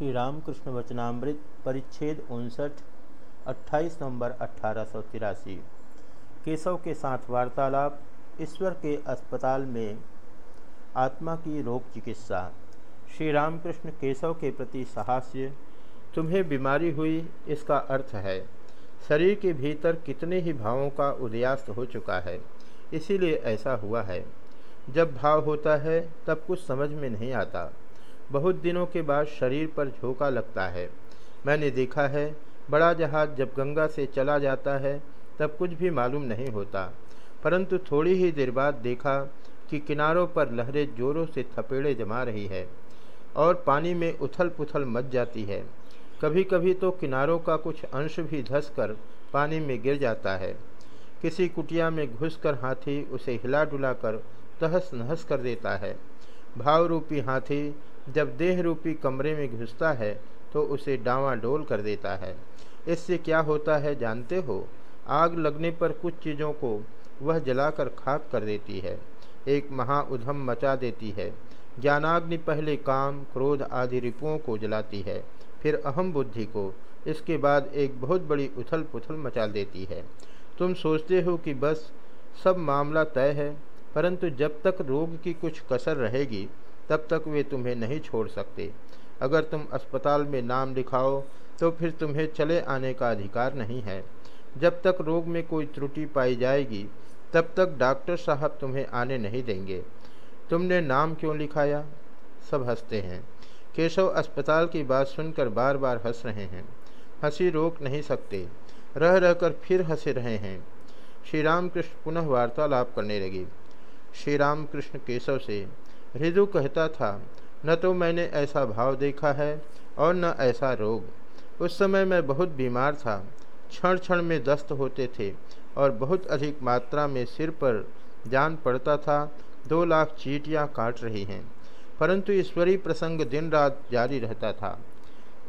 श्री रामकृष्ण वचनामृत परिच्छेद उनसठ 28 नवंबर अट्ठारह केशव के साथ वार्तालाप, ईश्वर के अस्पताल में आत्मा की रोग चिकित्सा। श्री रामकृष्ण केशव के प्रति साहस्य, तुम्हें बीमारी हुई, इसका अर्थ है, शरीर के भीतर कितने ही भावों का उदयास्त हो चुका है, इसीलिए ऐसा हुआ है। जब भाव होता है, तब कुछ समझ में नहीं आता। बहुत दिनों के बाद शरीर पर झोंका लगता है। मैंने देखा है, बड़ा जहाज़ जब गंगा से चला जाता है, तब कुछ भी मालूम नहीं होता। परंतु थोड़ी ही देर बाद देखा कि किनारों पर लहरें जोरों से थपेड़े जमा रही है और पानी में उथल पुथल मच जाती है। कभी कभी तो किनारों का कुछ अंश भी धस कर पानी में गिर जाता है। किसी कुटिया में घुसकर हाथी उसे हिला डुला कर तहस नहस कर देता है। भाव रूपी हाथी जब देह रूपी कमरे में घुसता है तो उसे डावाडोल कर देता है। इससे क्या होता है जानते हो? आग लगने पर कुछ चीज़ों को वह जलाकर खाक कर देती है। एक महा उधम मचा देती है। ज्ञानाग्नि पहले काम, क्रोध आदि रिपुओं को जलाती है। फिर अहम बुद्धि को, इसके बाद एक बहुत बड़ी उथल पुथल मचा देती है। तुम सोचते हो कि बस, सब मामला तय है, परंतु जब तक रोग की कुछ कसर रहेगी तब तक वे तुम्हें नहीं छोड़ सकते। अगर तुम अस्पताल में नाम लिखाओ तो फिर तुम्हें चले आने का अधिकार नहीं है। जब तक रोग में कोई त्रुटि पाई जाएगी, तब तक डॉक्टर साहब तुम्हें आने नहीं देंगे। तुमने नाम क्यों लिखाया? सब हँसते हैं। केशव अस्पताल की बात सुनकर बार बार हंस रहे हैं। हँसी रोक नहीं सकते। रह रहकर फिर हंसे रहे हैं। श्री राम कृष्ण पुनः वार्तालाप करने लगे। श्री राम कृष्ण केशव से हृदु कहता था, न तो मैंने ऐसा भाव देखा है और न ऐसा रोग। उस समय मैं बहुत बीमार था क्षण क्षण में दस्त होते थे और बहुत अधिक मात्रा में सिर पर जान पड़ता था, दो लाख चीटियाँ काट रही हैं। परंतु ईश्वरी प्रसंग दिन रात जारी रहता था।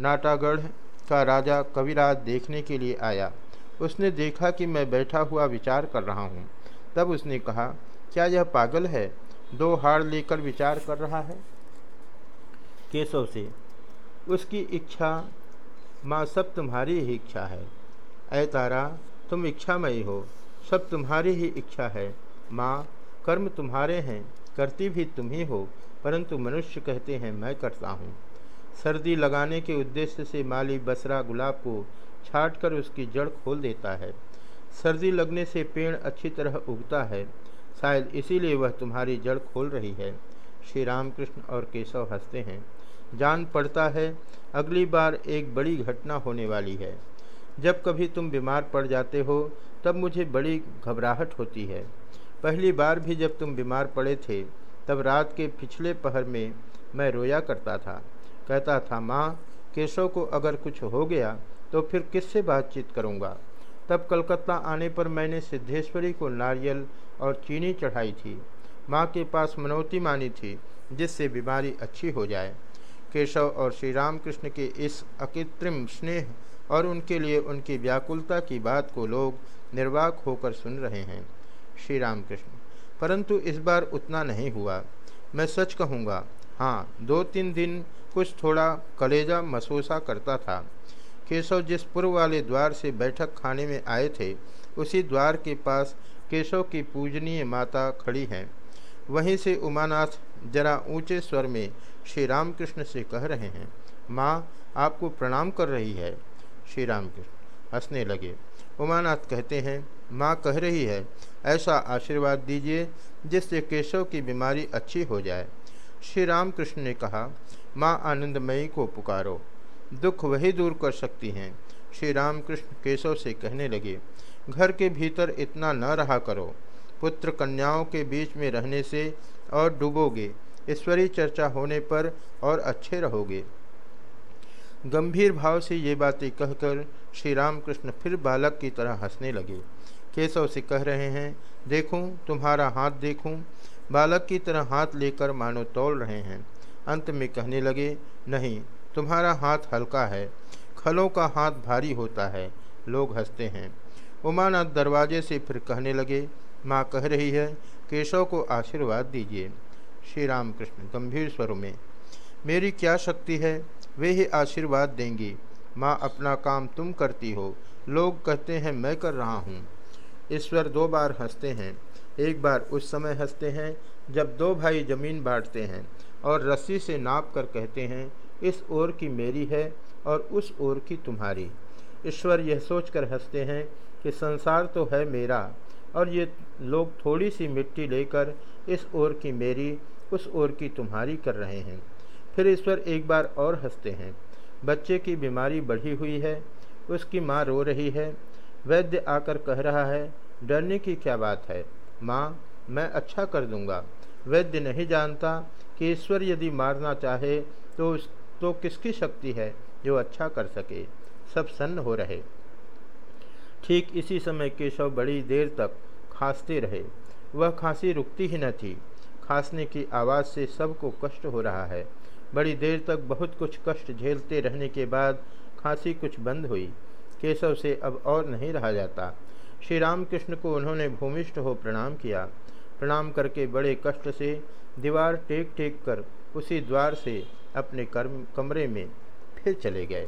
नाटागढ़ का राजा कविराज देखने के लिए आया। उसने देखा कि मैं बैठा हुआ विचार कर रहा हूँ। तब उसने कहा, क्या यह पागल है? दो हार लेकर विचार कर रहा है। केशव से, उसकी इच्छा माँ सब तुम्हारी ही इच्छा है। ऐ तारा, तुम इच्छामयी हो। सब तुम्हारी ही इच्छा है। माँ, कर्म तुम्हारे हैं। करती भी तुम ही हो, परंतु मनुष्य कहते हैं, मैं करता हूँ। सर्दी लगाने के उद्देश्य से माली बसरा गुलाब को छाट कर उसकी जड़ खोल देता है। सर्दी लगने से पेड़ अच्छी तरह उगता है। शायद इसीलिए वह तुम्हारी जड़ खोल रही है। श्री रामकृष्ण और केशव हँसते हैं। जान पड़ता है, अगली बार एक बड़ी घटना होने वाली है। जब कभी तुम बीमार पड़ जाते हो, तब मुझे बड़ी घबराहट होती है। पहली बार भी जब तुम बीमार पड़े थे, तब रात के पिछले पहर में मैं रोया करता था। कहता था, माँ, केशव को अगर कुछ हो गया तो फिर किससे बातचीत करूँगा? तब कलकत्ता आने पर मैंने सिद्धेश्वरी को नारियल और चीनी चढ़ाई थी। माँ के पास मनौती मानी थी, जिससे बीमारी अच्छी हो जाए। केशव और श्री रामकृष्ण के इस अकृत्रिम स्नेह और उनके लिए उनकी व्याकुलता की बात को लोग निर्वाक होकर सुन रहे हैं। श्री रामकृष्ण परंतु इस बार उतना नहीं हुआ। मैं सच कहूँगा हाँ दो तीन दिन कुछ थोड़ा कलेजा मसूसा करता था। केशव जिस पूर्व वाले द्वार से बैठक खाने में आए थे, उसी द्वार के पास केशव की पूजनीय माता खड़ी हैं। वहीं से उमानाथ जरा ऊँचे स्वर में श्री रामकृष्ण से कह रहे हैं, माँ, आपको प्रणाम कर रही है। श्री रामकृष्ण हंसने लगे। उमानाथ कहते हैं, माँ कह रही है, ऐसा आशीर्वाद दीजिए जिससे केशव की बीमारी अच्छी हो जाए। श्री रामकृष्ण ने कहा, माँ आनंदमयी को पुकारो। दुख वही दूर कर सकती हैं। श्री रामकृष्ण केशव से कहने लगे, घर के भीतर इतना न रहा करो। पुत्र कन्याओं के बीच में रहने से और डूबोगे, ईश्वरीय चर्चा होने पर और अच्छे रहोगे गंभीर भाव से ये बातें कहकर श्री रामकृष्ण फिर बालक की तरह हंसने लगे। केशव से कह रहे हैं, देखूँ, तुम्हारा हाथ देखूँ। बालक की तरह हाथ लेकर मानो तोल रहे हैं। अंत में कहने लगे, नहीं तुम्हारा हाथ हल्का है, खलों का हाथ भारी होता है, लोग हँसते हैं। उमानाथ दरवाजे से फिर कहने लगे, माँ कह रही है, केशव को आशीर्वाद दीजिए। श्री राम कृष्ण गंभीर स्वर में, मेरी क्या शक्ति है? वे ही आशीर्वाद देंगी। माँ अपना काम तुम करती हो। लोग कहते हैं, मैं कर रहा हूँ। ईश्वर दो बार हँसते हैं। एक बार उस समय हँसते हैं, जब दो भाई ज़मीन बांटते हैं और रस्सी से नाप कर कहते हैं इस ओर की मेरी है और उस ओर की तुम्हारी। ईश्वर यह सोचकर हँसते हैं कि संसार तो है मेरा और ये लोग थोड़ी सी मिट्टी लेकर इस ओर की मेरी, उस ओर की तुम्हारी कर रहे हैं। फिर ईश्वर एक बार और हँसते हैं। बच्चे की बीमारी बढ़ी हुई है, उसकी माँ रो रही है। वैद्य आकर कह रहा है, डरने की क्या बात है? माँ, मैं अच्छा कर दूँगा। वैद्य नहीं जानता कि ईश्वर यदि मारना चाहे तो उस तो किसकी शक्ति है जो अच्छा कर सके? सब सन्न हो रहे। ठीक इसी समय केशव बड़ी देर तक खांसते रहे। वह खांसी रुकती ही न थी। खांसने की आवाज़ से सबको कष्ट हो रहा है। बड़ी देर तक बहुत कुछ कष्ट झेलते रहने के बाद खांसी कुछ बंद हुई। केशव से अब और नहीं रहा जाता। श्री रामकृष्ण को उन्होंने भूमिष्ठ हो प्रणाम किया। प्रणाम करके बड़े कष्ट से दीवार टेक टेक कर उसी द्वार से अपने कर्म कमरे में फिर चले गए।